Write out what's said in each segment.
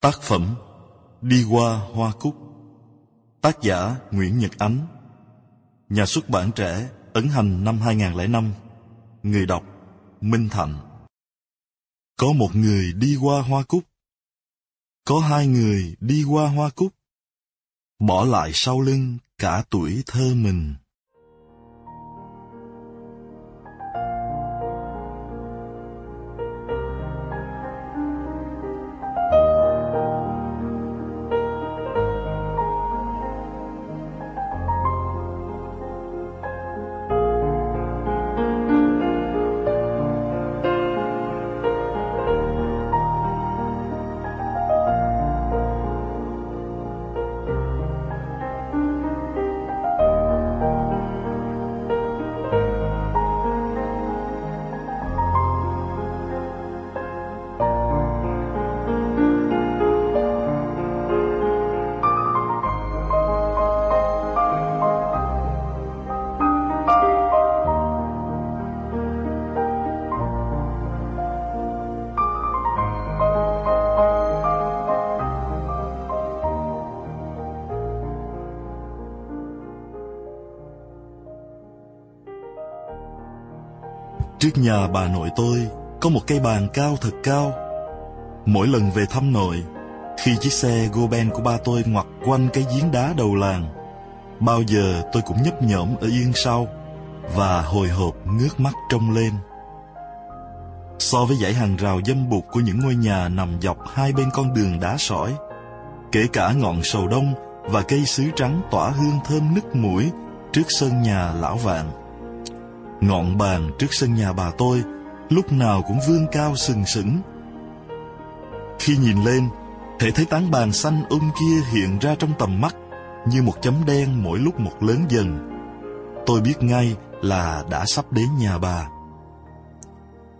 Tác phẩm Đi qua Hoa Cúc. Tác giả Nguyễn Nhật Ánh. Nhà xuất bản trẻ Ấn Hành năm 2005 Người đọc Minh Thành. Có một người đi qua Hoa Cúc. Có hai người đi qua Hoa Cúc. Bỏ lại sau lưng cả tuổi thơ mình. Nhà bà nội tôi có một cây bàn cao thật cao. Mỗi lần về thăm nội, khi chiếc xe Goben của ba tôi ngoặt quanh cái giếng đá đầu làng, bao giờ tôi cũng nhấp nhổm ở yên sau và hồi hộp ngước mắt trông lên. So với dãy hàng rào dâm bụt của những ngôi nhà nằm dọc hai bên con đường đá sỏi, kể cả ngọn sầu đông và cây sứ trắng tỏa hương thơm nức mũi trước sân nhà lão vạn Ngọn bàn trước sân nhà bà tôi lúc nào cũng vươn cao sừng sững. Khi nhìn lên, thể thấy tán bàn xanh um kia hiện ra trong tầm mắt như một chấm đen mỗi lúc một lớn dần. Tôi biết ngay là đã sắp đến nhà bà.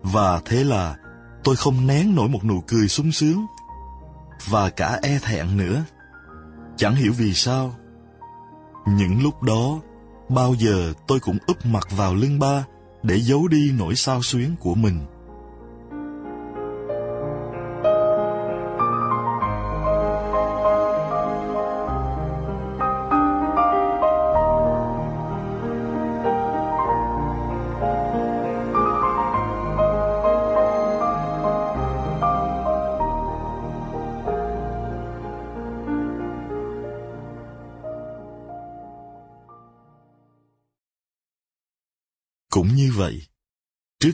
Và thế là tôi không nén nổi một nụ cười sung sướng và cả e thẹn nữa. Chẳng hiểu vì sao. Những lúc đó Bao giờ tôi cũng úp mặt vào lưng ba để giấu đi nỗi sao xuyến của mình.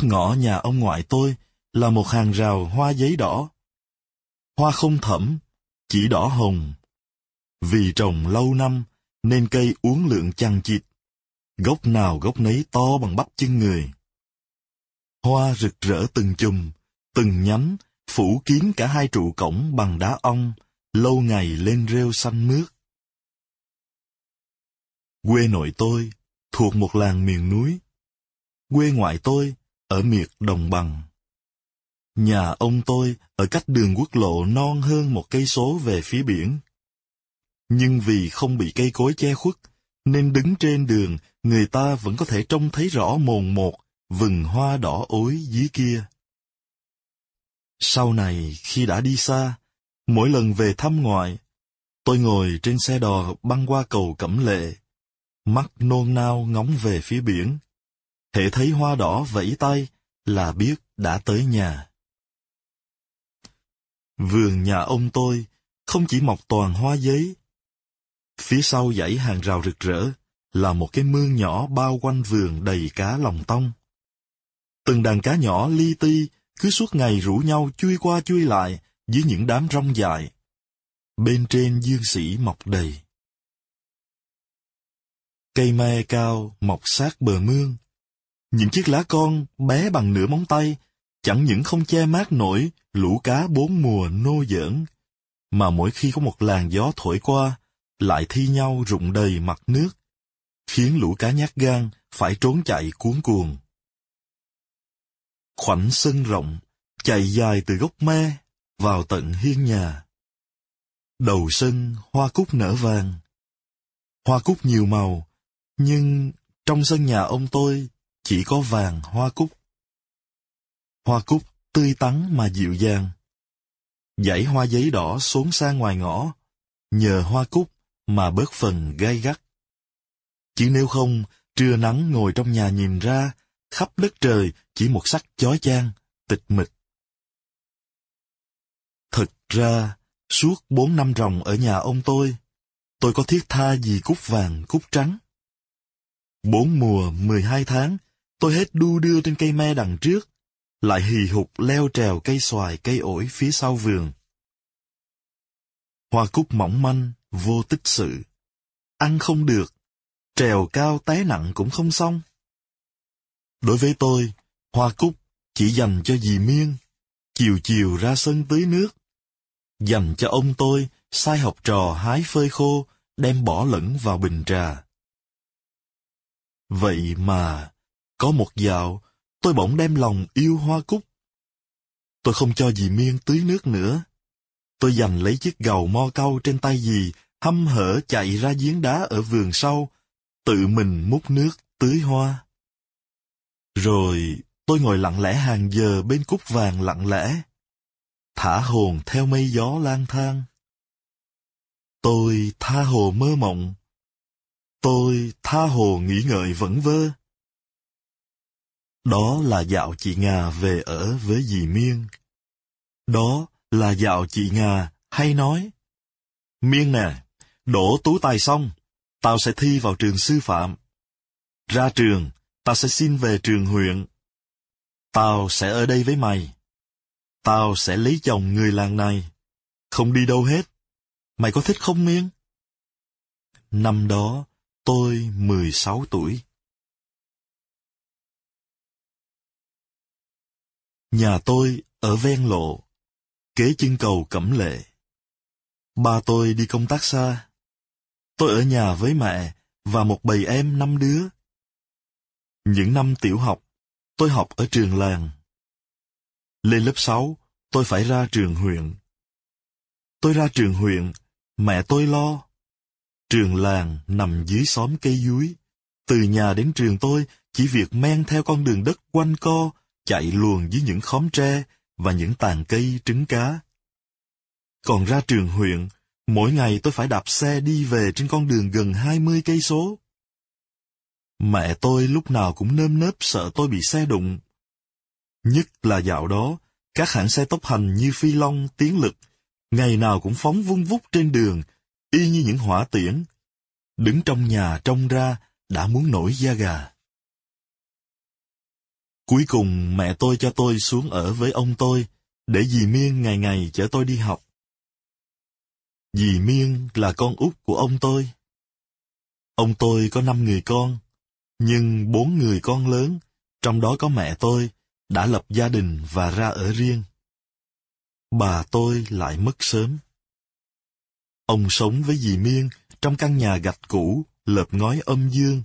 Trước ngõ nhà ông ngoại tôi là một hàng rào hoa giấy đỏ. Hoa không thẫm, chỉ đỏ hồng. Vì trồng lâu năm nên cây uốn lượn chằng chịt, gốc nào gốc nấy to bằng bắp chân người. Hoa rực rỡ từng chùm, từng nhánh, phủ kín cả hai trụ cổng bằng đá ong, lâu ngày lên rêu xanh mướt. Quê nội tôi thuộc một làng miền núi, quê ngoại tôi ở miệt đồng bằng. Nhà ông tôi ở cách đường quốc lộ non hơn một cây số về phía biển. Nhưng vì không bị cây cối che khuất, nên đứng trên đường người ta vẫn có thể trông thấy rõ mồn một vừng hoa đỏ ối dưới kia. Sau này khi đã đi xa, mỗi lần về thăm ngoại, tôi ngồi trên xe đò băng qua cầu Cẩm Lệ, mắt nôn nao ngóng về phía biển hệ thấy hoa đỏ vẫy tay là biết đã tới nhà. Vườn nhà ông tôi không chỉ mọc toàn hoa giấy. Phía sau dãy hàng rào rực rỡ là một cái mương nhỏ bao quanh vườn đầy cá lòng tông. Từng đàn cá nhỏ li ti cứ suốt ngày rủ nhau chui qua chui lại dưới những đám rong dài. Bên trên dương sĩ mọc đầy. Cây me cao mọc sát bờ mương, những chiếc lá con bé bằng nửa móng tay, chẳng những không che mát nổi lũ cá bốn mùa nô giỡn, mà mỗi khi có một làn gió thổi qua, lại thi nhau rụng đầy mặt nước, khiến lũ cá nhát gan phải trốn chạy cuốn cuồng. Khoảnh sân rộng, chạy dài từ gốc me vào tận hiên nhà. Đầu sân hoa cúc nở vàng. Hoa cúc nhiều màu, nhưng trong sân nhà ông tôi chỉ có vàng hoa cúc. Hoa cúc tươi tắn mà dịu dàng. dãy hoa giấy đỏ xuống xa ngoài ngõ, nhờ hoa cúc mà bớt phần gai gắt. Chứ nếu không, trưa nắng ngồi trong nhà nhìn ra, khắp đất trời chỉ một sắc chói chang, tịch mịch. Thật ra, suốt bốn năm ròng ở nhà ông tôi, tôi có thiết tha gì cúc vàng, cúc trắng. Bốn mùa, mười hai tháng, tôi hết đu đưa trên cây me đằng trước, lại hì hục leo trèo cây xoài, cây ổi phía sau vườn. Hoa cúc mỏng manh, vô tích sự. Ăn không được, trèo cao té nặng cũng không xong. Đối với tôi, hoa cúc chỉ dành cho dì Miên, chiều chiều ra sân tưới nước. Dành cho ông tôi, sai học trò hái phơi khô, đem bỏ lẫn vào bình trà. Vậy mà, có một dạo, tôi bỗng đem lòng yêu hoa cúc. Tôi không cho dì Miên tưới nước nữa. Tôi giành lấy chiếc gầu mo cau trên tay dì, hâm hở chạy ra giếng đá ở vườn sau, tự mình múc nước tưới hoa. Rồi tôi ngồi lặng lẽ hàng giờ bên cúc vàng lặng lẽ, thả hồn theo mây gió lang thang. Tôi tha hồ mơ mộng, tôi tha hồ nghĩ ngợi vẫn vơ. Đó là dạo chị nga về ở với dì Miên. Đó là dạo chị nga hay nói. Miên nè, đổ tú tài xong, tao sẽ thi vào trường sư phạm. Ra trường, tao sẽ xin về trường huyện. Tao sẽ ở đây với mày. Tao sẽ lấy chồng người làng này. Không đi đâu hết. Mày có thích không Miên? Năm đó, tôi 16 tuổi. Nhà tôi ở ven lộ, kế chân cầu Cẩm Lệ. Ba tôi đi công tác xa. Tôi ở nhà với mẹ và một bầy em năm đứa. Những năm tiểu học, tôi học ở trường làng. Lên lớp 6, tôi phải ra trường huyện. Tôi ra trường huyện, mẹ tôi lo. Trường làng nằm dưới xóm cây dúi. Từ nhà đến trường tôi chỉ việc men theo con đường đất quanh co, chạy luồn dưới những khóm tre và những tàn cây trứng cá. Còn ra trường huyện, mỗi ngày tôi phải đạp xe đi về trên con đường gần 20 cây số. Mẹ tôi lúc nào cũng nơm nớp sợ tôi bị xe đụng. Nhất là dạo đó, các hãng xe tốc hành như Phi Long, Tiến Lực, ngày nào cũng phóng vung vút trên đường, y như những hỏa tiễn. Đứng trong nhà trông ra, đã muốn nổi da gà. Cuối cùng mẹ tôi cho tôi xuống ở với ông tôi, để dì Miên ngày ngày chở tôi đi học. Dì Miên là con út của ông tôi. Ông tôi có năm người con, nhưng bốn người con lớn, trong đó có mẹ tôi, đã lập gia đình và ra ở riêng. Bà tôi lại mất sớm. Ông sống với dì Miên trong căn nhà gạch cũ, lợp ngói âm dương,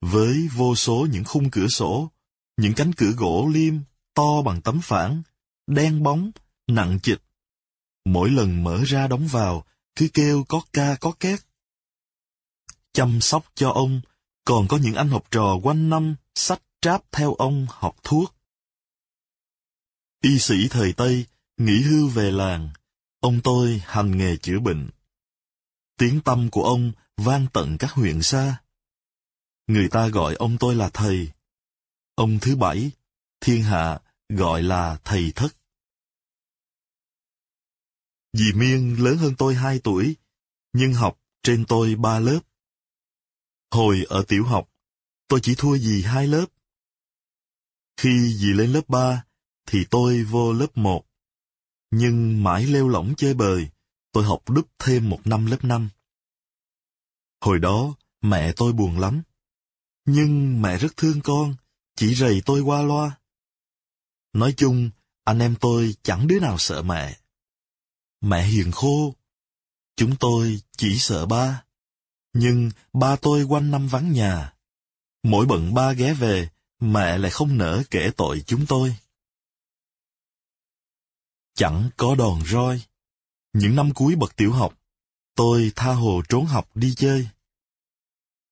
với vô số những khung cửa sổ, những cánh cửa gỗ liêm to bằng tấm phản, đen bóng, nặng chịch. Mỗi lần mở ra đóng vào, cứ kêu có ca có két. Chăm sóc cho ông, còn có những anh học trò quanh năm sách tráp theo ông học thuốc. Y sĩ thời Tây nghỉ hưu về làng, ông tôi hành nghề chữa bệnh. Tiếng tâm của ông vang tận các huyện xa. Người ta gọi ông tôi là thầy. Ông thứ bảy, thiên hạ gọi là thầy thất. Dì Miên lớn hơn tôi hai tuổi, nhưng học trên tôi ba lớp. Hồi ở tiểu học, tôi chỉ thua dì hai lớp. Khi dì lên lớp ba, thì tôi vô lớp một. Nhưng mãi leo lỏng chơi bời, tôi học đúp thêm một năm lớp năm. Hồi đó, mẹ tôi buồn lắm. Nhưng mẹ rất thương con, chỉ rầy tôi qua loa. Nói chung, anh em tôi chẳng đứa nào sợ mẹ. Mẹ hiền khô. Chúng tôi chỉ sợ ba. Nhưng ba tôi quanh năm vắng nhà. Mỗi bận ba ghé về, mẹ lại không nỡ kể tội chúng tôi. Chẳng có đòn roi. Những năm cuối bậc tiểu học, tôi tha hồ trốn học đi chơi.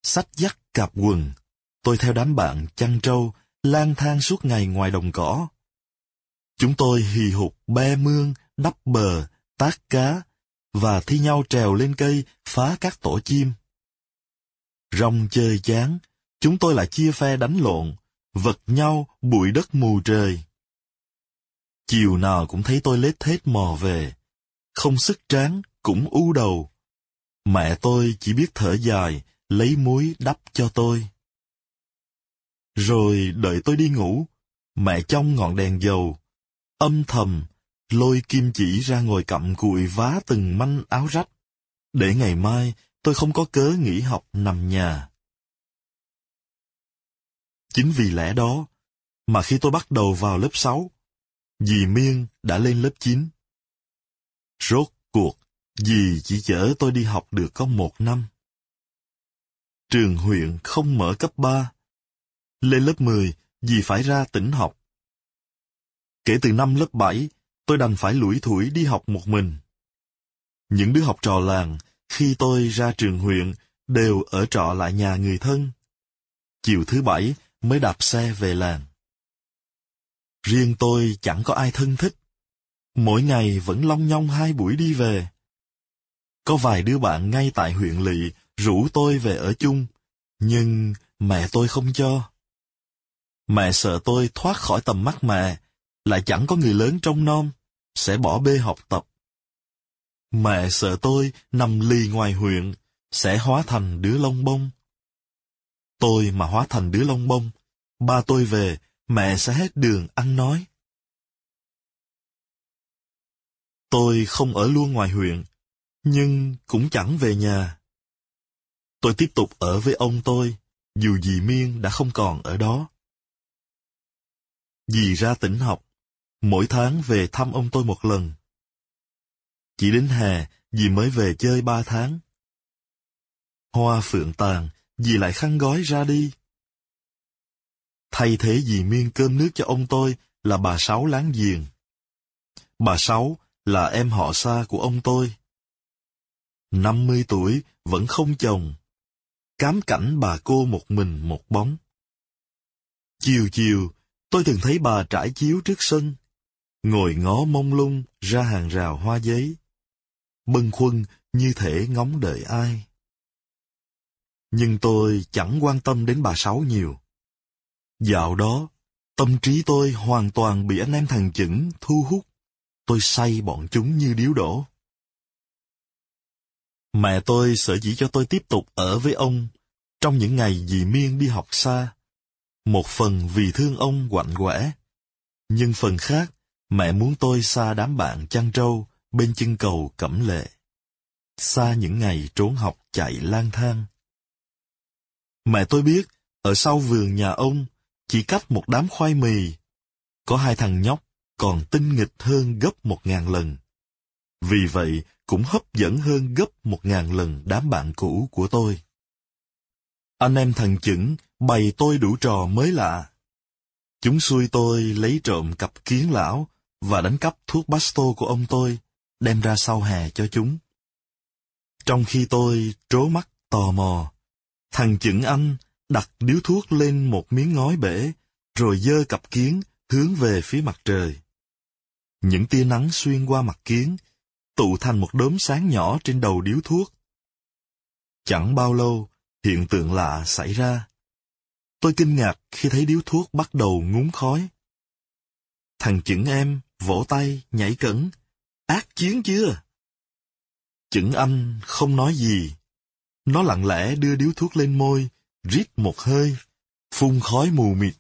Sách dắt cặp quần, tôi theo đám bạn chăn trâu, lang thang suốt ngày ngoài đồng cỏ. Chúng tôi hì hục be mương, đắp bờ, tác cá và thi nhau trèo lên cây phá các tổ chim. Rong chơi chán, chúng tôi lại chia phe đánh lộn, vật nhau bụi đất mù trời. Chiều nào cũng thấy tôi lết thết mò về, không sức tráng cũng u đầu. Mẹ tôi chỉ biết thở dài, lấy muối đắp cho tôi. Rồi đợi tôi đi ngủ, mẹ trong ngọn đèn dầu, âm thầm, lôi kim chỉ ra ngồi cặm cụi vá từng manh áo rách, để ngày mai tôi không có cớ nghỉ học nằm nhà. Chính vì lẽ đó, mà khi tôi bắt đầu vào lớp 6, dì Miên đã lên lớp 9. Rốt cuộc, dì chỉ chở tôi đi học được có một năm. Trường huyện không mở cấp 3. Lên lớp 10, dì phải ra tỉnh học. Kể từ năm lớp 7, tôi đành phải lủi thủi đi học một mình. Những đứa học trò làng, khi tôi ra trường huyện, đều ở trọ lại nhà người thân. Chiều thứ bảy mới đạp xe về làng. Riêng tôi chẳng có ai thân thích. Mỗi ngày vẫn long nhong hai buổi đi về. Có vài đứa bạn ngay tại huyện lỵ rủ tôi về ở chung, nhưng mẹ tôi không cho. Mẹ sợ tôi thoát khỏi tầm mắt mẹ, lại chẳng có người lớn trong non, sẽ bỏ bê học tập. Mẹ sợ tôi nằm lì ngoài huyện, sẽ hóa thành đứa lông bông. Tôi mà hóa thành đứa lông bông, ba tôi về, mẹ sẽ hết đường ăn nói. Tôi không ở luôn ngoài huyện, nhưng cũng chẳng về nhà. Tôi tiếp tục ở với ông tôi, dù dì Miên đã không còn ở đó. Dì ra tỉnh học, mỗi tháng về thăm ông tôi một lần. Chỉ đến hè, dì mới về chơi ba tháng. Hoa phượng tàn, dì lại khăn gói ra đi. Thay thế dì miên cơm nước cho ông tôi là bà Sáu láng giềng. Bà Sáu là em họ xa của ông tôi. năm mươi tuổi vẫn không chồng. Cám cảnh bà cô một mình một bóng. Chiều chiều, tôi thường thấy bà trải chiếu trước sân, ngồi ngó mông lung ra hàng rào hoa giấy. Bâng khuâng như thể ngóng đợi ai. Nhưng tôi chẳng quan tâm đến bà Sáu nhiều. Dạo đó, tâm trí tôi hoàn toàn bị anh em thằng chững thu hút. Tôi say bọn chúng như điếu đổ. Mẹ tôi sợ dĩ cho tôi tiếp tục ở với ông trong những ngày dì Miên đi học xa. Một phần vì thương ông quạnh quẻ. Nhưng phần khác, mẹ muốn tôi xa đám bạn chăn trâu bên chân cầu cẩm lệ. Xa những ngày trốn học chạy lang thang. Mẹ tôi biết, ở sau vườn nhà ông, chỉ cách một đám khoai mì, có hai thằng nhóc còn tinh nghịch hơn gấp một ngàn lần. Vì vậy, cũng hấp dẫn hơn gấp một ngàn lần đám bạn cũ của tôi. Anh em thằng chững bày tôi đủ trò mới lạ. Chúng xui tôi lấy trộm cặp kiến lão và đánh cắp thuốc basto của ông tôi, đem ra sau hè cho chúng. Trong khi tôi trố mắt tò mò, thằng chững anh đặt điếu thuốc lên một miếng ngói bể, rồi dơ cặp kiến hướng về phía mặt trời. Những tia nắng xuyên qua mặt kiến, tụ thành một đốm sáng nhỏ trên đầu điếu thuốc. Chẳng bao lâu, hiện tượng lạ xảy ra. Tôi kinh ngạc khi thấy điếu thuốc bắt đầu ngúng khói. Thằng chững em, vỗ tay, nhảy cẩn. Ác chiến chưa? Chững anh không nói gì. Nó lặng lẽ đưa điếu thuốc lên môi, rít một hơi, phun khói mù mịt.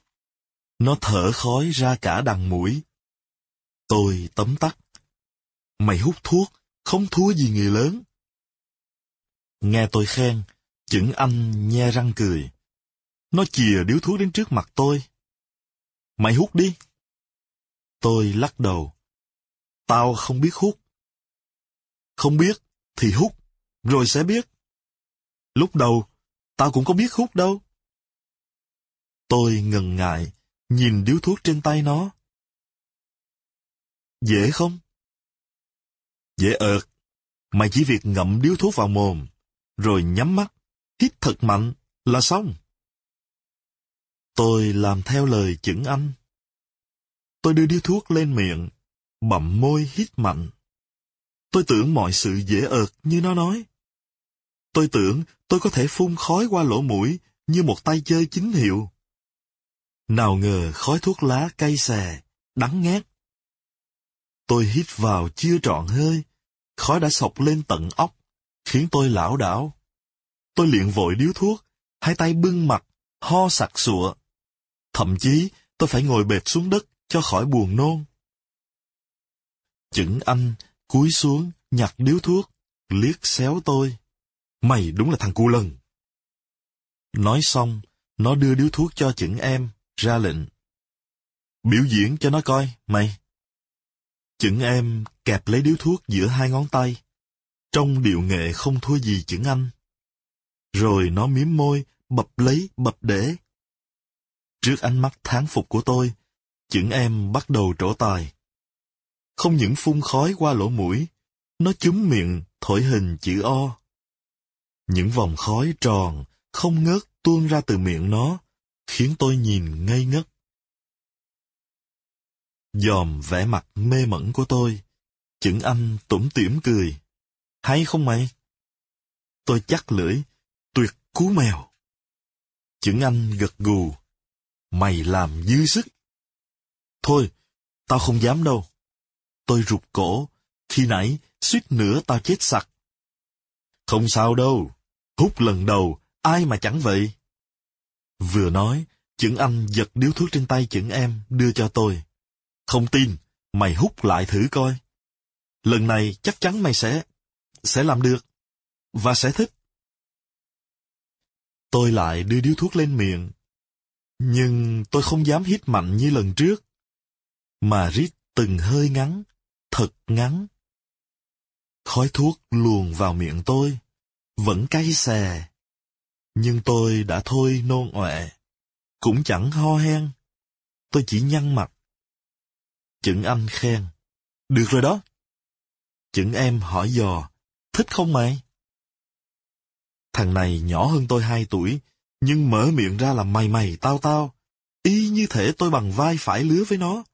Nó thở khói ra cả đằng mũi. Tôi tấm tắc. Mày hút thuốc, không thua gì người lớn. Nghe tôi khen, chững anh nhe răng cười. Nó chìa điếu thuốc đến trước mặt tôi. Mày hút đi. Tôi lắc đầu. Tao không biết hút. Không biết thì hút, rồi sẽ biết. Lúc đầu, tao cũng có biết hút đâu. Tôi ngần ngại, nhìn điếu thuốc trên tay nó. Dễ không? Dễ ợt. Mày chỉ việc ngậm điếu thuốc vào mồm, rồi nhắm mắt, hít thật mạnh là xong. Tôi làm theo lời chững anh. Tôi đưa điếu thuốc lên miệng, bậm môi hít mạnh. Tôi tưởng mọi sự dễ ợt như nó nói. Tôi tưởng tôi có thể phun khói qua lỗ mũi như một tay chơi chính hiệu. Nào ngờ khói thuốc lá cay xè, đắng ngát. Tôi hít vào chưa trọn hơi, khói đã sộc lên tận óc, khiến tôi lảo đảo. Tôi liền vội điếu thuốc, hai tay bưng mặt, ho sặc sụa. Thậm chí tôi phải ngồi bệt xuống đất cho khỏi buồn nôn. Chững anh cúi xuống nhặt điếu thuốc, liếc xéo tôi. Mày đúng là thằng cu lần. Nói xong, nó đưa điếu thuốc cho chững em, ra lệnh. Biểu diễn cho nó coi, mày. Chững em kẹp lấy điếu thuốc giữa hai ngón tay. Trong điệu nghệ không thua gì chững anh. Rồi nó miếm môi, bập lấy, bập để. Trước ánh mắt tháng phục của tôi, chững em bắt đầu trổ tài. Không những phun khói qua lỗ mũi, nó chúm miệng thổi hình chữ O. Những vòng khói tròn, không ngớt tuôn ra từ miệng nó, khiến tôi nhìn ngây ngất. Dòm vẻ mặt mê mẩn của tôi, chững anh tủm tỉm cười. Hay không mày? Tôi chắc lưỡi, tuyệt cú mèo. Chững anh gật gù. Mày làm dư sức. Thôi, tao không dám đâu. Tôi rụt cổ, khi nãy suýt nữa tao chết sặc. Không sao đâu, hút lần đầu, ai mà chẳng vậy. Vừa nói, chững anh giật điếu thuốc trên tay chững em đưa cho tôi. Không tin, mày hút lại thử coi. Lần này chắc chắn mày sẽ, sẽ làm được, và sẽ thích. Tôi lại đưa điếu thuốc lên miệng. Nhưng tôi không dám hít mạnh như lần trước, mà rít từng hơi ngắn, thật ngắn. Khói thuốc luồn vào miệng tôi, vẫn cay xè. Nhưng tôi đã thôi nôn ọe, cũng chẳng ho hen. Tôi chỉ nhăn mặt. Chững anh khen. Được rồi đó. Chững em hỏi dò, thích không mày? Thằng này nhỏ hơn tôi hai tuổi, nhưng mở miệng ra là mày mày tao tao, y như thể tôi bằng vai phải lứa với nó.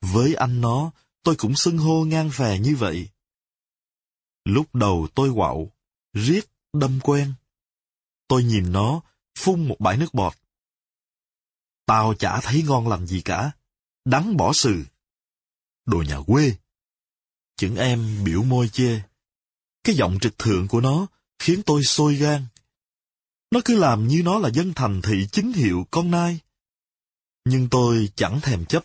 Với anh nó, tôi cũng xưng hô ngang phè như vậy. Lúc đầu tôi quạo, riết, đâm quen. Tôi nhìn nó, phun một bãi nước bọt. Tao chả thấy ngon làm gì cả, đắng bỏ sừ. Đồ nhà quê. Chững em biểu môi chê. Cái giọng trực thượng của nó khiến tôi sôi gan. Nó cứ làm như nó là dân thành thị chính hiệu con nai. Nhưng tôi chẳng thèm chấp.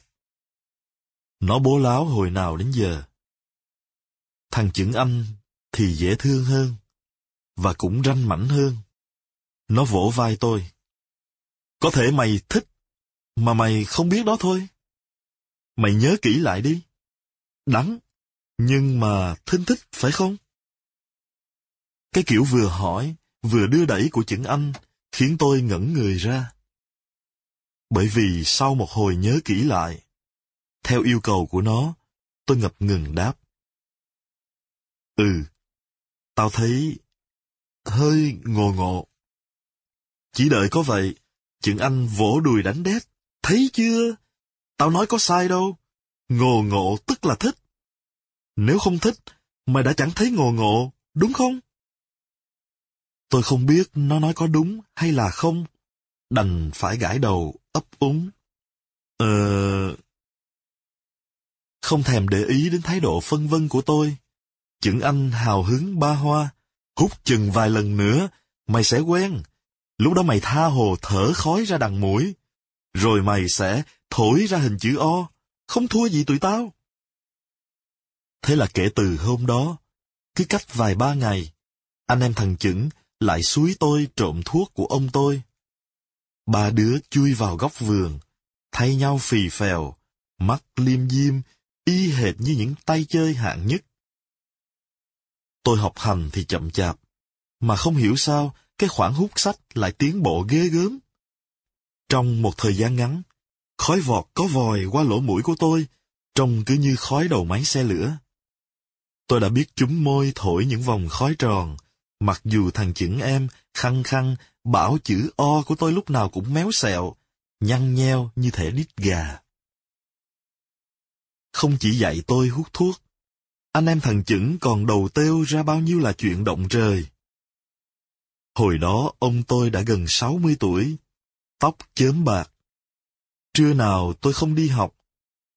Nó bố láo hồi nào đến giờ. Thằng chữ anh thì dễ thương hơn, và cũng ranh mảnh hơn. Nó vỗ vai tôi. Có thể mày thích, mà mày không biết đó thôi. Mày nhớ kỹ lại đi. Đắng, nhưng mà thinh thích phải không? Cái kiểu vừa hỏi, vừa đưa đẩy của chữ anh khiến tôi ngẩn người ra. Bởi vì sau một hồi nhớ kỹ lại, theo yêu cầu của nó, tôi ngập ngừng đáp. Ừ, tao thấy hơi ngồ ngộ. Chỉ đợi có vậy, chữ anh vỗ đùi đánh đét. Thấy chưa? Tao nói có sai đâu. Ngồ ngộ tức là thích. Nếu không thích, mày đã chẳng thấy ngồ ngộ, đúng không? Tôi không biết nó nói có đúng hay là không. Đành phải gãi đầu, ấp úng. Ờ... Không thèm để ý đến thái độ phân vân của tôi. Chừng anh hào hứng ba hoa. Hút chừng vài lần nữa, mày sẽ quen. Lúc đó mày tha hồ thở khói ra đằng mũi. Rồi mày sẽ thổi ra hình chữ O. Không thua gì tụi tao. Thế là kể từ hôm đó, cứ cách vài ba ngày, anh em thằng chững lại suối tôi trộm thuốc của ông tôi. Ba đứa chui vào góc vườn, thay nhau phì phèo, mắt liêm diêm, y hệt như những tay chơi hạng nhất. Tôi học hành thì chậm chạp, mà không hiểu sao cái khoản hút sách lại tiến bộ ghê gớm. Trong một thời gian ngắn, khói vọt có vòi qua lỗ mũi của tôi, trông cứ như khói đầu máy xe lửa. Tôi đã biết chúng môi thổi những vòng khói tròn, mặc dù thằng chững em khăng khăng bảo chữ O của tôi lúc nào cũng méo xẹo, nhăn nheo như thể đít gà. Không chỉ dạy tôi hút thuốc, anh em thằng chững còn đầu têu ra bao nhiêu là chuyện động trời. Hồi đó ông tôi đã gần 60 tuổi, tóc chớm bạc. Trưa nào tôi không đi học,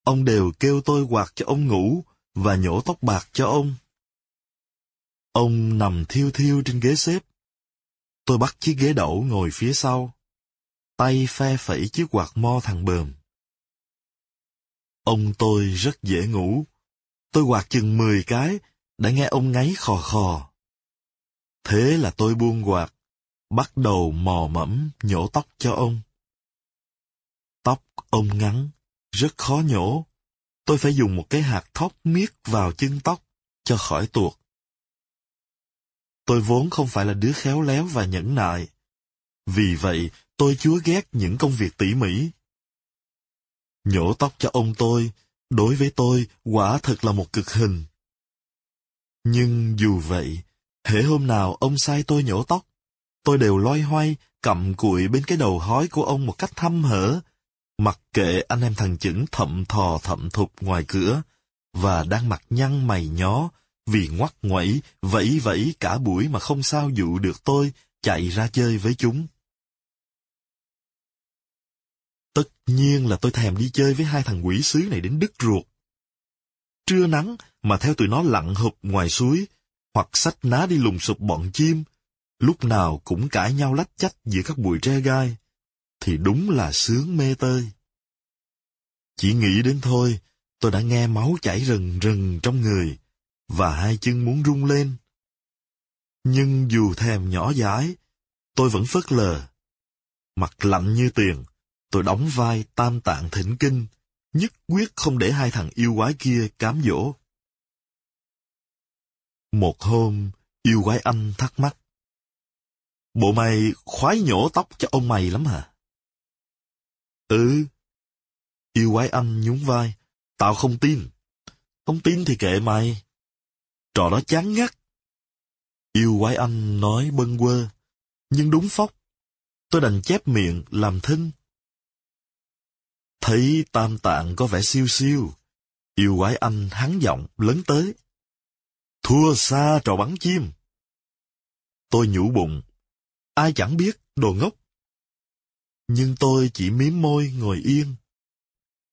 ông đều kêu tôi quạt cho ông ngủ và nhổ tóc bạc cho ông. Ông nằm thiêu thiêu trên ghế xếp. Tôi bắt chiếc ghế đẩu ngồi phía sau. Tay phe phẩy chiếc quạt mo thằng bờm. Ông tôi rất dễ ngủ. Tôi quạt chừng 10 cái, đã nghe ông ngáy khò khò. Thế là tôi buông quạt, bắt đầu mò mẫm nhổ tóc cho ông. Tóc ông ngắn, rất khó nhổ. Tôi phải dùng một cái hạt thóc miết vào chân tóc, cho khỏi tuột. Tôi vốn không phải là đứa khéo léo và nhẫn nại. Vì vậy, tôi chúa ghét những công việc tỉ mỉ. Nhổ tóc cho ông tôi, đối với tôi, quả thật là một cực hình. Nhưng dù vậy, hễ hôm nào ông sai tôi nhổ tóc, tôi đều loay hoay, cầm cụi bên cái đầu hói của ông một cách thăm hở, mặc kệ anh em thằng chững thậm thò thậm thụp ngoài cửa, và đang mặt nhăn mày nhó, vì ngoắt ngoẩy, vẫy vẫy cả buổi mà không sao dụ được tôi chạy ra chơi với chúng. Tất nhiên là tôi thèm đi chơi với hai thằng quỷ sứ này đến đứt ruột. Trưa nắng mà theo tụi nó lặn hụp ngoài suối, hoặc sách ná đi lùng sụp bọn chim, lúc nào cũng cãi nhau lách chách giữa các bụi tre gai, thì đúng là sướng mê tơi. Chỉ nghĩ đến thôi, tôi đã nghe máu chảy rần rần trong người, và hai chân muốn rung lên. Nhưng dù thèm nhỏ dãi, tôi vẫn phớt lờ. Mặt lạnh như tiền, tôi đóng vai tam tạng thỉnh kinh, nhất quyết không để hai thằng yêu quái kia cám dỗ. Một hôm, yêu quái anh thắc mắc. Bộ mày khoái nhổ tóc cho ông mày lắm hả? Ừ. Yêu quái anh nhún vai. Tao không tin. Không tin thì kệ mày. Trò đó chán ngắt. Yêu quái anh nói bâng quơ. Nhưng đúng phóc. Tôi đành chép miệng làm thinh. Thấy tam tạng có vẻ siêu siêu. Yêu quái anh hắn giọng lớn tới. Thua xa trò bắn chim. Tôi nhủ bụng. Ai chẳng biết, đồ ngốc. Nhưng tôi chỉ miếm môi ngồi yên.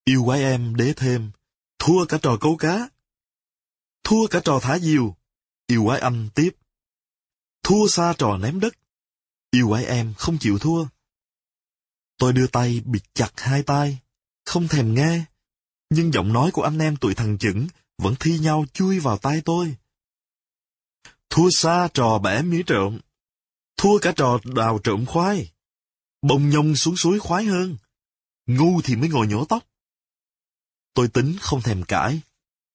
Yêu quái em đế thêm. Thua cả trò câu cá. Thua cả trò thả diều. Yêu quái anh tiếp. Thua xa trò ném đất. Yêu quái em không chịu thua. Tôi đưa tay bịt chặt hai tay, không thèm nghe. Nhưng giọng nói của anh em tụi thằng chững vẫn thi nhau chui vào tai tôi. Thua xa trò bẻ mía trộm. Thua cả trò đào trộm khoai. Bông nhông xuống suối khoái hơn. Ngu thì mới ngồi nhổ tóc. Tôi tính không thèm cãi.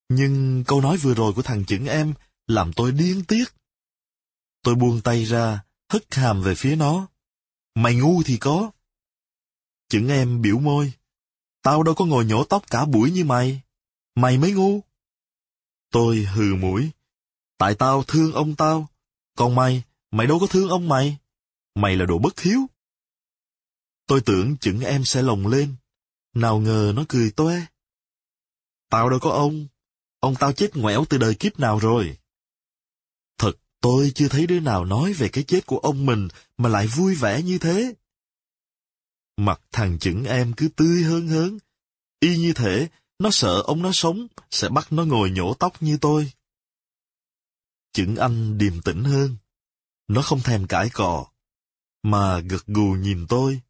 Nhưng câu nói vừa rồi của thằng chững em làm tôi điên tiếc. Tôi buông tay ra, hất hàm về phía nó. Mày ngu thì có. Chững em biểu môi. Tao đâu có ngồi nhổ tóc cả buổi như mày. Mày mới ngu. Tôi hừ mũi. Tại tao thương ông tao. Còn mày, mày đâu có thương ông mày. Mày là đồ bất hiếu. Tôi tưởng chững em sẽ lồng lên. Nào ngờ nó cười toe. Tao đâu có ông. Ông tao chết ngoẻo từ đời kiếp nào rồi. Thật tôi chưa thấy đứa nào nói về cái chết của ông mình mà lại vui vẻ như thế. Mặt thằng chững em cứ tươi hơn hớn. Y như thế nó sợ ông nó sống sẽ bắt nó ngồi nhổ tóc như tôi. Chững anh điềm tĩnh hơn. Nó không thèm cãi cọ, mà gật gù nhìn tôi,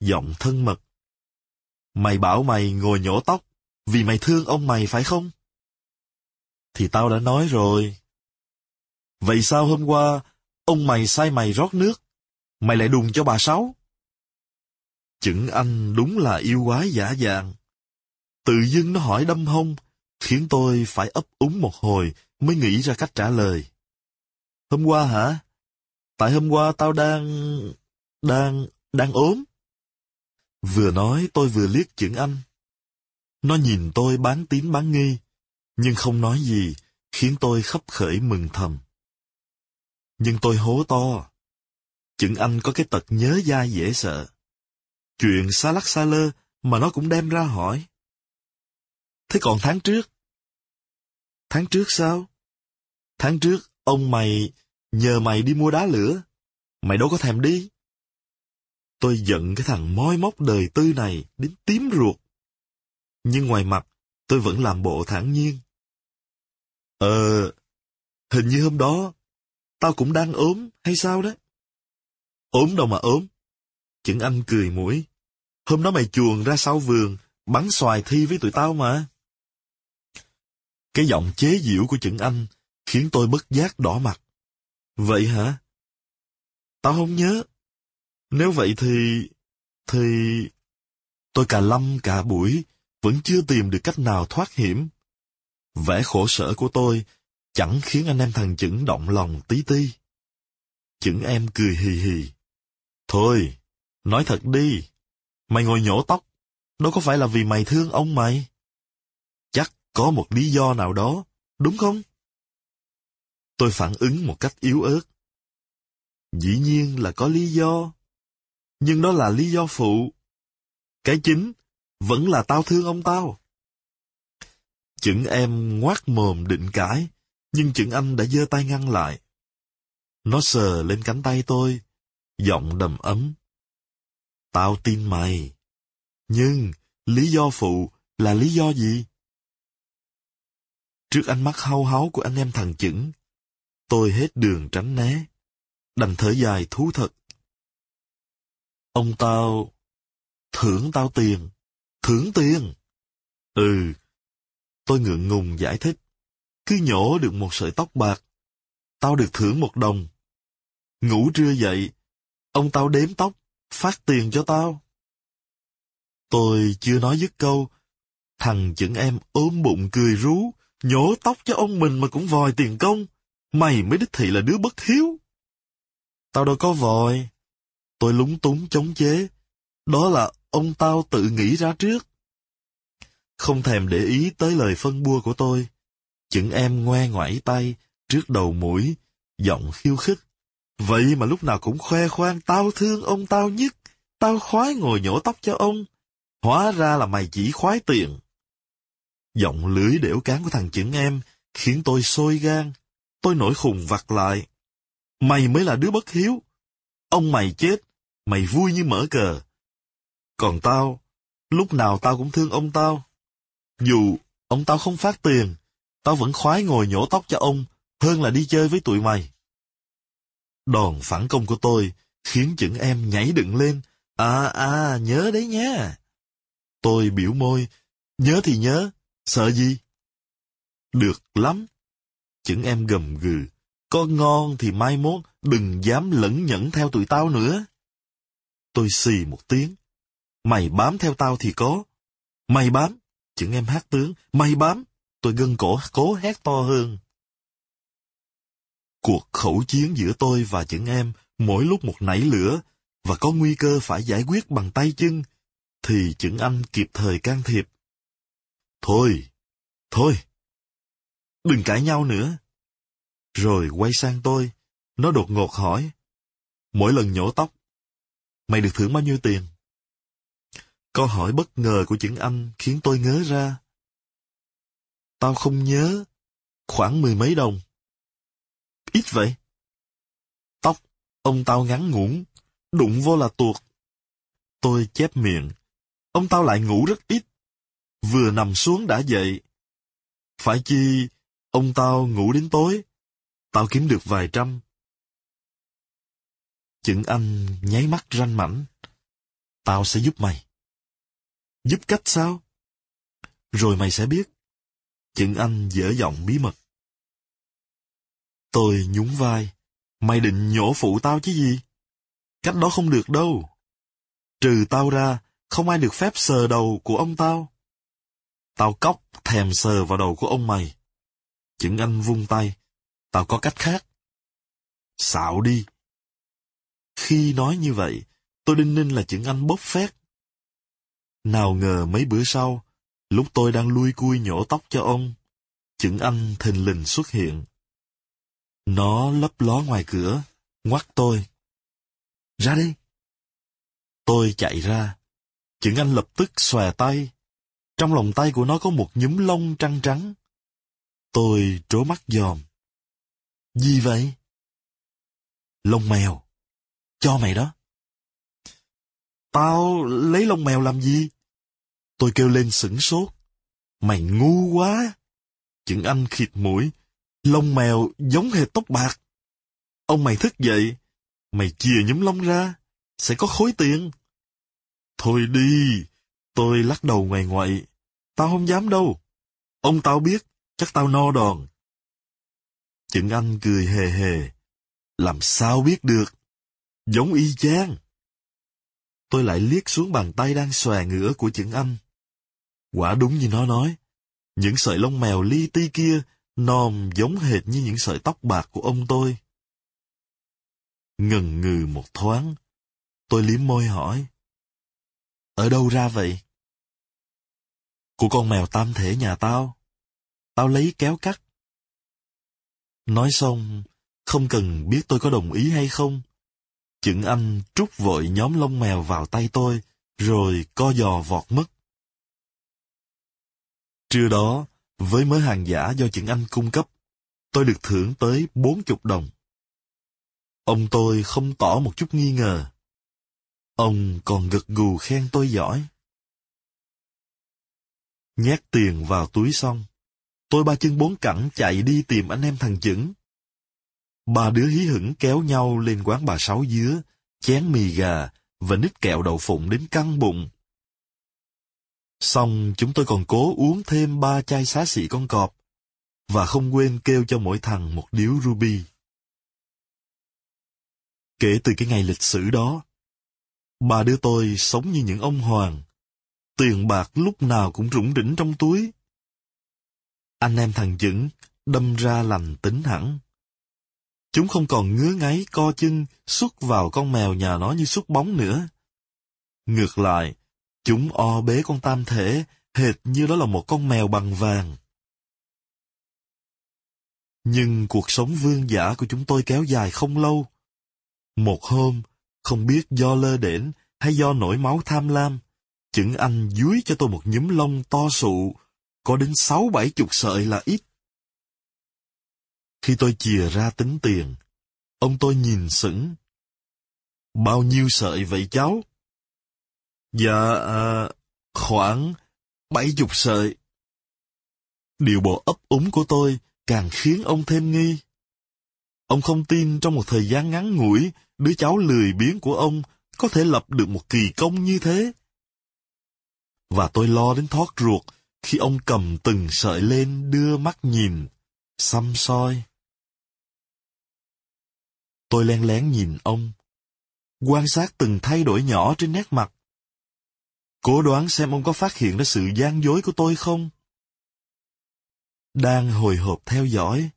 giọng thân mật. Mày bảo mày ngồi nhổ tóc, vì mày thương ông mày phải không? Thì tao đã nói rồi. Vậy sao hôm qua, ông mày sai mày rót nước, mày lại đùng cho bà Sáu? Chững anh đúng là yêu quái giả dạng. Tự dưng nó hỏi đâm hông, khiến tôi phải ấp úng một hồi mới nghĩ ra cách trả lời. Hôm qua hả? Tại hôm qua tao đang... đang... đang ốm. Vừa nói tôi vừa liếc chững anh. Nó nhìn tôi bán tín bán nghi, nhưng không nói gì, khiến tôi khấp khởi mừng thầm. Nhưng tôi hố to. Chừng anh có cái tật nhớ dai dễ sợ. Chuyện xa lắc xa lơ mà nó cũng đem ra hỏi. Thế còn tháng trước? Tháng trước sao? Tháng trước, ông mày nhờ mày đi mua đá lửa. Mày đâu có thèm đi. Tôi giận cái thằng moi móc đời tư này đến tím ruột. Nhưng ngoài mặt, tôi vẫn làm bộ thản nhiên. Ờ, hình như hôm đó, tao cũng đang ốm hay sao đó? Ốm đâu mà ốm. Chững anh cười mũi. Hôm đó mày chuồn ra sau vườn, bắn xoài thi với tụi tao mà. Cái giọng chế giễu của chững anh khiến tôi bất giác đỏ mặt. Vậy hả? Tao không nhớ. Nếu vậy thì... thì... Tôi cả lâm cả buổi, vẫn chưa tìm được cách nào thoát hiểm. Vẻ khổ sở của tôi chẳng khiến anh em thằng chững động lòng tí ti. Chững em cười hì hì. Thôi, nói thật đi. Mày ngồi nhổ tóc, đâu có phải là vì mày thương ông mày. Chắc có một lý do nào đó, đúng không? Tôi phản ứng một cách yếu ớt. Dĩ nhiên là có lý do. Nhưng đó là lý do phụ. Cái chính vẫn là tao thương ông tao. Chững em ngoác mồm định cãi, nhưng chững anh đã giơ tay ngăn lại. Nó sờ lên cánh tay tôi, giọng đầm ấm. Tao tin mày. Nhưng, lý do phụ là lý do gì? Trước ánh mắt hau háu của anh em thằng chững, tôi hết đường tránh né, đành thở dài thú thật. Ông tao thưởng tao tiền, thưởng tiền. Ừ, tôi ngượng ngùng giải thích. Cứ nhổ được một sợi tóc bạc, tao được thưởng một đồng. Ngủ trưa dậy, ông tao đếm tóc, phát tiền cho tao. Tôi chưa nói dứt câu, thằng chững em ôm bụng cười rú, nhổ tóc cho ông mình mà cũng vòi tiền công. Mày mới đích thị là đứa bất hiếu. Tao đâu có vòi. Tôi lúng túng chống chế. Đó là ông tao tự nghĩ ra trước. Không thèm để ý tới lời phân bua của tôi. Chững em ngoe ngoải tay, trước đầu mũi, giọng khiêu khích. Vậy mà lúc nào cũng khoe khoang tao thương ông tao nhất, tao khoái ngồi nhổ tóc cho ông. Hóa ra là mày chỉ khoái tiền. Giọng lưỡi đểu cán của thằng chững em khiến tôi sôi gan. Tôi nổi khùng vặt lại. Mày mới là đứa bất hiếu. Ông mày chết, mày vui như mở cờ. Còn tao, lúc nào tao cũng thương ông tao. Dù ông tao không phát tiền, tao vẫn khoái ngồi nhổ tóc cho ông hơn là đi chơi với tụi mày. Đòn phản công của tôi khiến chững em nhảy dựng lên. À à, nhớ đấy nha. Tôi biểu môi, nhớ thì nhớ, sợ gì? Được lắm. Chững em gầm gừ, có ngon thì mai mốt đừng dám lẫn nhẫn theo tụi tao nữa. Tôi xì một tiếng. Mày bám theo tao thì có. Mày bám. Chững em hát tướng. Mày bám. Tôi gân cổ cố hét to hơn. Cuộc khẩu chiến giữa tôi và chững em mỗi lúc một nảy lửa và có nguy cơ phải giải quyết bằng tay chân, thì chững anh kịp thời can thiệp. Thôi, thôi, đừng cãi nhau nữa. Rồi quay sang tôi, nó đột ngột hỏi. Mỗi lần nhổ tóc, mày được thưởng bao nhiêu tiền? Câu hỏi bất ngờ của chữ anh khiến tôi ngớ ra. Tao không nhớ, khoảng mười mấy đồng. Ít vậy. Tóc, ông tao ngắn ngủn, đụng vô là tuột. Tôi chép miệng. Ông tao lại ngủ rất ít. Vừa nằm xuống đã dậy. Phải chi, ông tao ngủ đến tối. Tao kiếm được vài trăm. Chữ anh nháy mắt ranh mảnh. Tao sẽ giúp mày. Giúp cách sao? Rồi mày sẽ biết. Chừng anh dở giọng bí mật. Tôi nhún vai. Mày định nhổ phụ tao chứ gì? Cách đó không được đâu. Trừ tao ra, không ai được phép sờ đầu của ông tao. Tao cóc thèm sờ vào đầu của ông mày. Chừng anh vung tay. Tao có cách khác. Xạo đi. Khi nói như vậy, tôi đinh ninh là chừng anh bốc phét. Nào ngờ mấy bữa sau, lúc tôi đang lui cui nhổ tóc cho ông, chừng anh thình lình xuất hiện. Nó lấp ló ngoài cửa, ngoắt tôi. Ra đi! Tôi chạy ra. Chừng anh lập tức xòe tay. Trong lòng tay của nó có một nhúm lông trắng trắng. Tôi trố mắt dòm. Gì vậy? Lông mèo. Cho mày đó. Tao lấy lông mèo làm gì? Tôi kêu lên sửng sốt. Mày ngu quá. Chữ anh khịt mũi. Lông mèo giống hệt tóc bạc. Ông mày thức dậy. Mày chìa nhúm lông ra. Sẽ có khối tiền. Thôi đi. Tôi lắc đầu ngoài ngoại. Tao không dám đâu. Ông tao biết. Chắc tao no đòn. Chừng anh cười hề hề. Làm sao biết được? Giống y chang. Tôi lại liếc xuống bàn tay đang xòe ngửa của chữ anh. Quả đúng như nó nói. Những sợi lông mèo li ti kia nòm giống hệt như những sợi tóc bạc của ông tôi. Ngần ngừ một thoáng, tôi liếm môi hỏi. Ở đâu ra vậy? Của con mèo tam thể nhà tao. Tao lấy kéo cắt. Nói xong, không cần biết tôi có đồng ý hay không. Chừng anh trút vội nhóm lông mèo vào tay tôi, rồi co giò vọt mất. Trưa đó, với mớ hàng giả do chừng anh cung cấp, tôi được thưởng tới bốn chục đồng. Ông tôi không tỏ một chút nghi ngờ. Ông còn gật gù khen tôi giỏi. Nhét tiền vào túi xong, tôi ba chân bốn cẳng chạy đi tìm anh em thằng chững. Ba đứa hí hửng kéo nhau lên quán bà Sáu Dứa, chén mì gà và nít kẹo đậu phụng đến căng bụng. Xong chúng tôi còn cố uống thêm ba chai xá xị con cọp, và không quên kêu cho mỗi thằng một điếu ruby. Kể từ cái ngày lịch sử đó, bà đưa tôi sống như những ông hoàng. Tiền bạc lúc nào cũng rủng rỉnh trong túi. Anh em thằng Dững đâm ra lành tính hẳn. Chúng không còn ngứa ngáy co chân xuất vào con mèo nhà nó như xuất bóng nữa. Ngược lại, chúng o bế con tam thể, hệt như đó là một con mèo bằng vàng. Nhưng cuộc sống vương giả của chúng tôi kéo dài không lâu. Một hôm, không biết do lơ đễnh hay do nổi máu tham lam, chừng anh dúi cho tôi một nhúm lông to sụ, có đến sáu bảy chục sợi là ít. Khi tôi chìa ra tính tiền, ông tôi nhìn sững. Bao nhiêu sợi vậy cháu? Dạ, à, khoảng bảy chục sợi. Điều bộ ấp úng của tôi càng khiến ông thêm nghi. Ông không tin trong một thời gian ngắn ngủi, đứa cháu lười biếng của ông có thể lập được một kỳ công như thế. Và tôi lo đến thoát ruột khi ông cầm từng sợi lên đưa mắt nhìn, xăm soi. Tôi len lén nhìn ông, quan sát từng thay đổi nhỏ trên nét mặt. Cố đoán xem ông có phát hiện ra sự gian dối của tôi không? Đang hồi hộp theo dõi,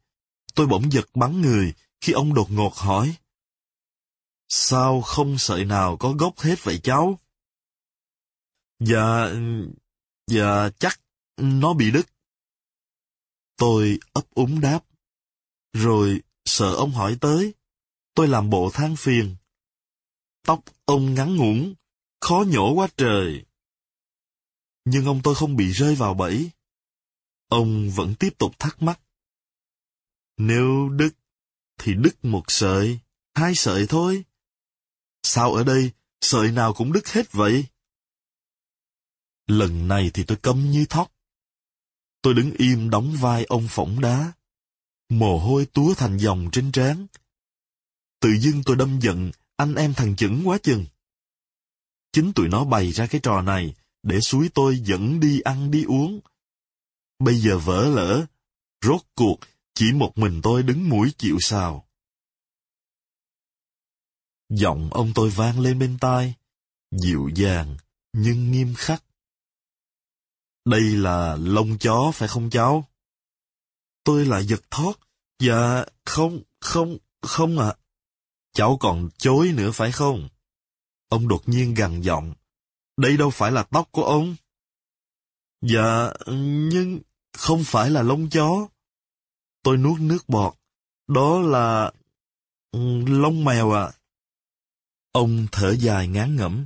tôi bỗng giật bắn người khi ông đột ngột hỏi. Sao không sợi nào có gốc hết vậy cháu? Dạ, dạ chắc nó bị đứt. Tôi ấp úng đáp. Rồi sợ ông hỏi tới, tôi làm bộ than phiền. Tóc ông ngắn ngủn, khó nhổ quá trời. Nhưng ông tôi không bị rơi vào bẫy. Ông vẫn tiếp tục thắc mắc. Nếu đứt, thì đứt một sợi, hai sợi thôi. Sao ở đây, sợi nào cũng đứt hết vậy? Lần này thì tôi câm như thóc. Tôi đứng im đóng vai ông phỏng đá. Mồ hôi túa thành dòng trên trán. Tự dưng tôi đâm giận anh em thằng chững quá chừng. Chính tụi nó bày ra cái trò này để suối tôi dẫn đi ăn đi uống. Bây giờ vỡ lỡ, rốt cuộc chỉ một mình tôi đứng mũi chịu sào. Giọng ông tôi vang lên bên tai, dịu dàng nhưng nghiêm khắc. Đây là lông chó phải không cháu? Tôi lại giật thoát. Dạ, không, không, không ạ. Cháu còn chối nữa phải không? Ông đột nhiên gằn giọng. Đây đâu phải là tóc của ông. Dạ, nhưng không phải là lông chó. Tôi nuốt nước bọt. Đó là... Ừ, lông mèo à. Ông thở dài ngán ngẩm.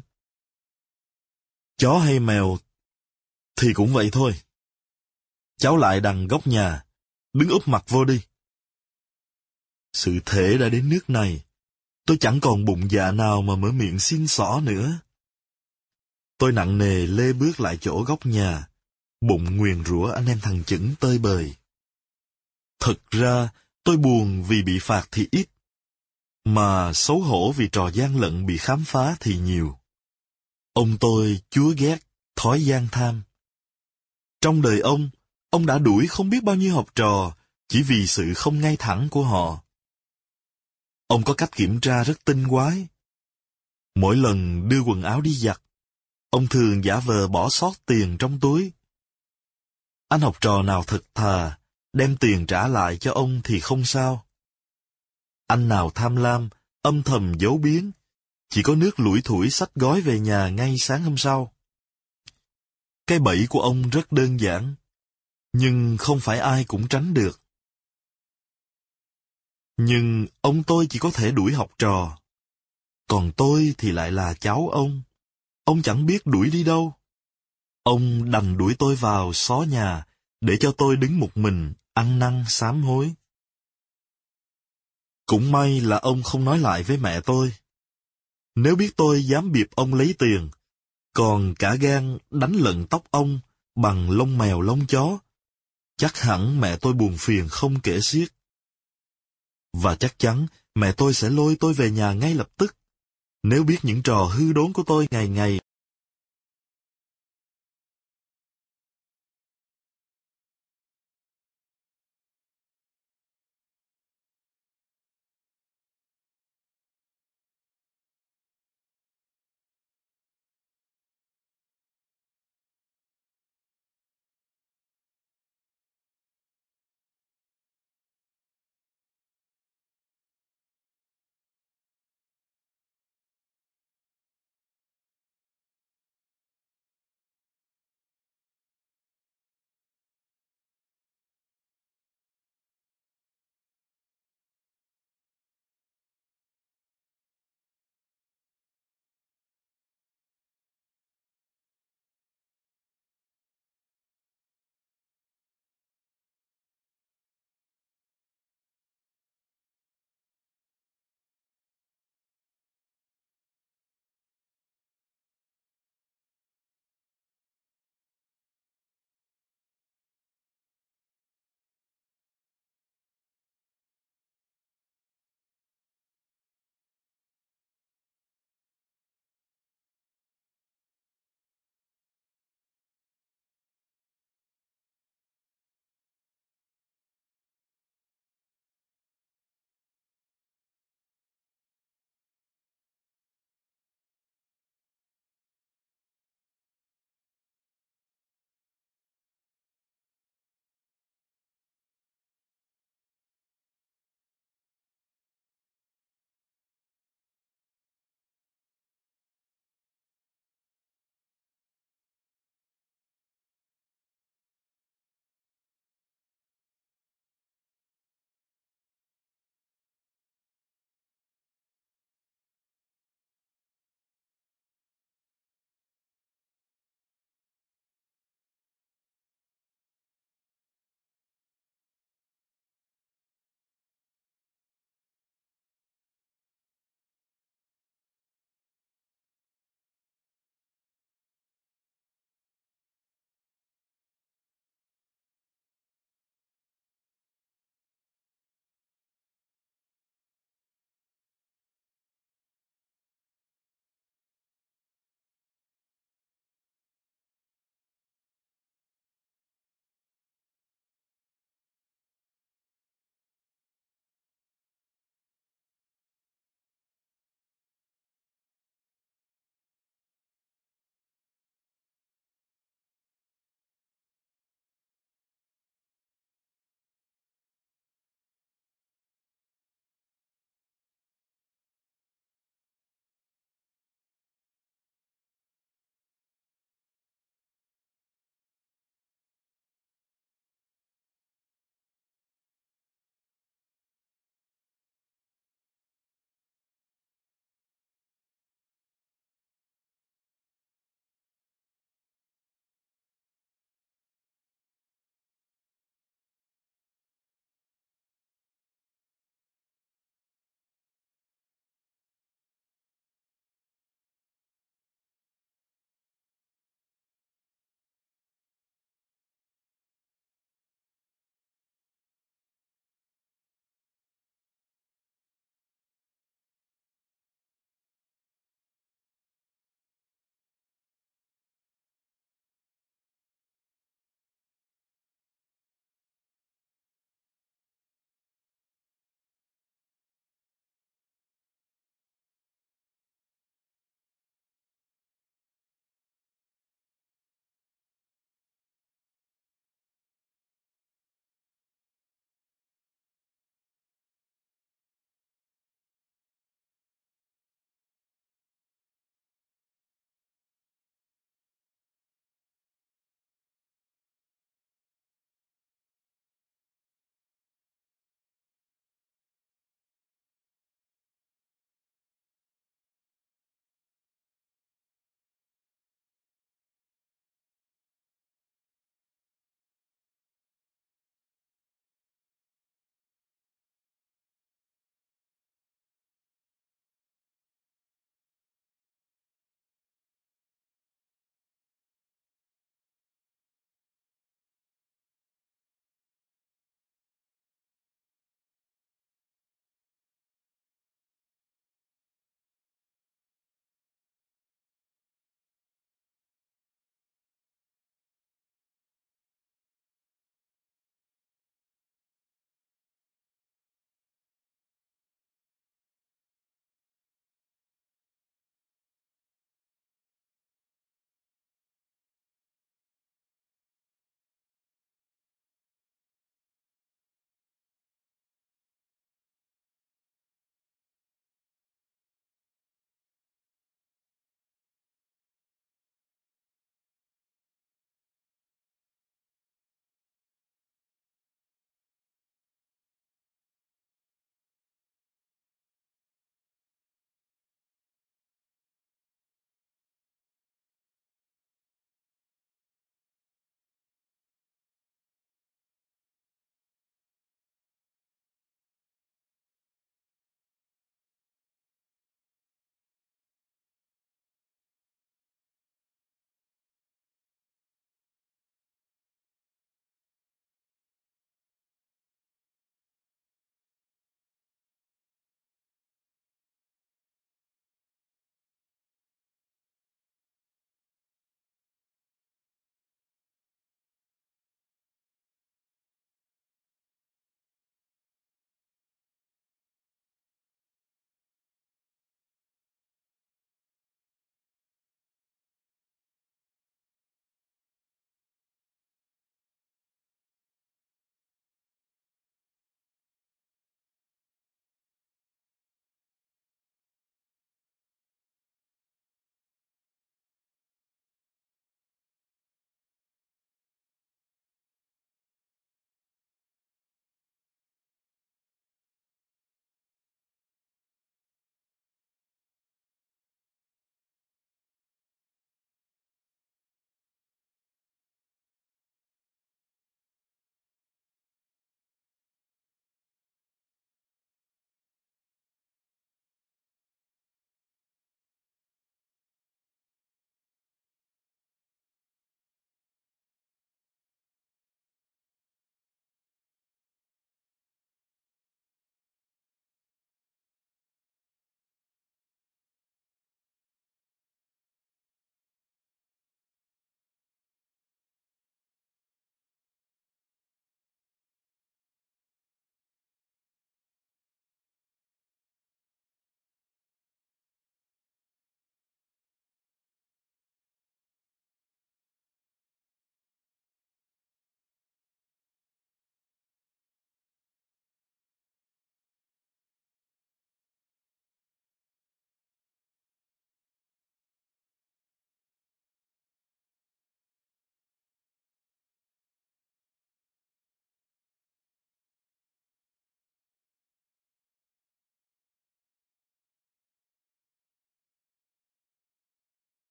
Chó hay mèo thì cũng vậy thôi. Cháu lại đằng góc nhà, đứng úp mặt vô đi. Sự thể đã đến nước này, tôi chẳng còn bụng dạ nào mà mở miệng xin xỏ nữa. Tôi nặng nề lê bước lại chỗ góc nhà, bụng nguyền rủa anh em thằng chững tơi bời. Thật ra, tôi buồn vì bị phạt thì ít, mà xấu hổ vì trò gian lận bị khám phá thì nhiều. Ông tôi chúa ghét, thói gian tham. Trong đời ông, ông đã đuổi không biết bao nhiêu học trò chỉ vì sự không ngay thẳng của họ. Ông có cách kiểm tra rất tinh quái. Mỗi lần đưa quần áo đi giặt, ông thường giả vờ bỏ sót tiền trong túi. Anh học trò nào thật thà, đem tiền trả lại cho ông thì không sao. Anh nào tham lam, âm thầm giấu biến, chỉ có nước lủi thủi sách gói về nhà ngay sáng hôm sau. Cái bẫy của ông rất đơn giản, nhưng không phải ai cũng tránh được. Nhưng ông tôi chỉ có thể đuổi học trò. Còn tôi thì lại là cháu ông. Ông chẳng biết đuổi đi đâu. Ông đành đuổi tôi vào xó nhà, để cho tôi đứng một mình, ăn năn sám hối. Cũng may là ông không nói lại với mẹ tôi. Nếu biết tôi dám biệp ông lấy tiền, còn cả gan đánh lận tóc ông bằng lông mèo lông chó, chắc hẳn mẹ tôi buồn phiền không kể xiết. Và chắc chắn mẹ tôi sẽ lôi tôi về nhà ngay lập tức, nếu biết những trò hư đốn của tôi ngày ngày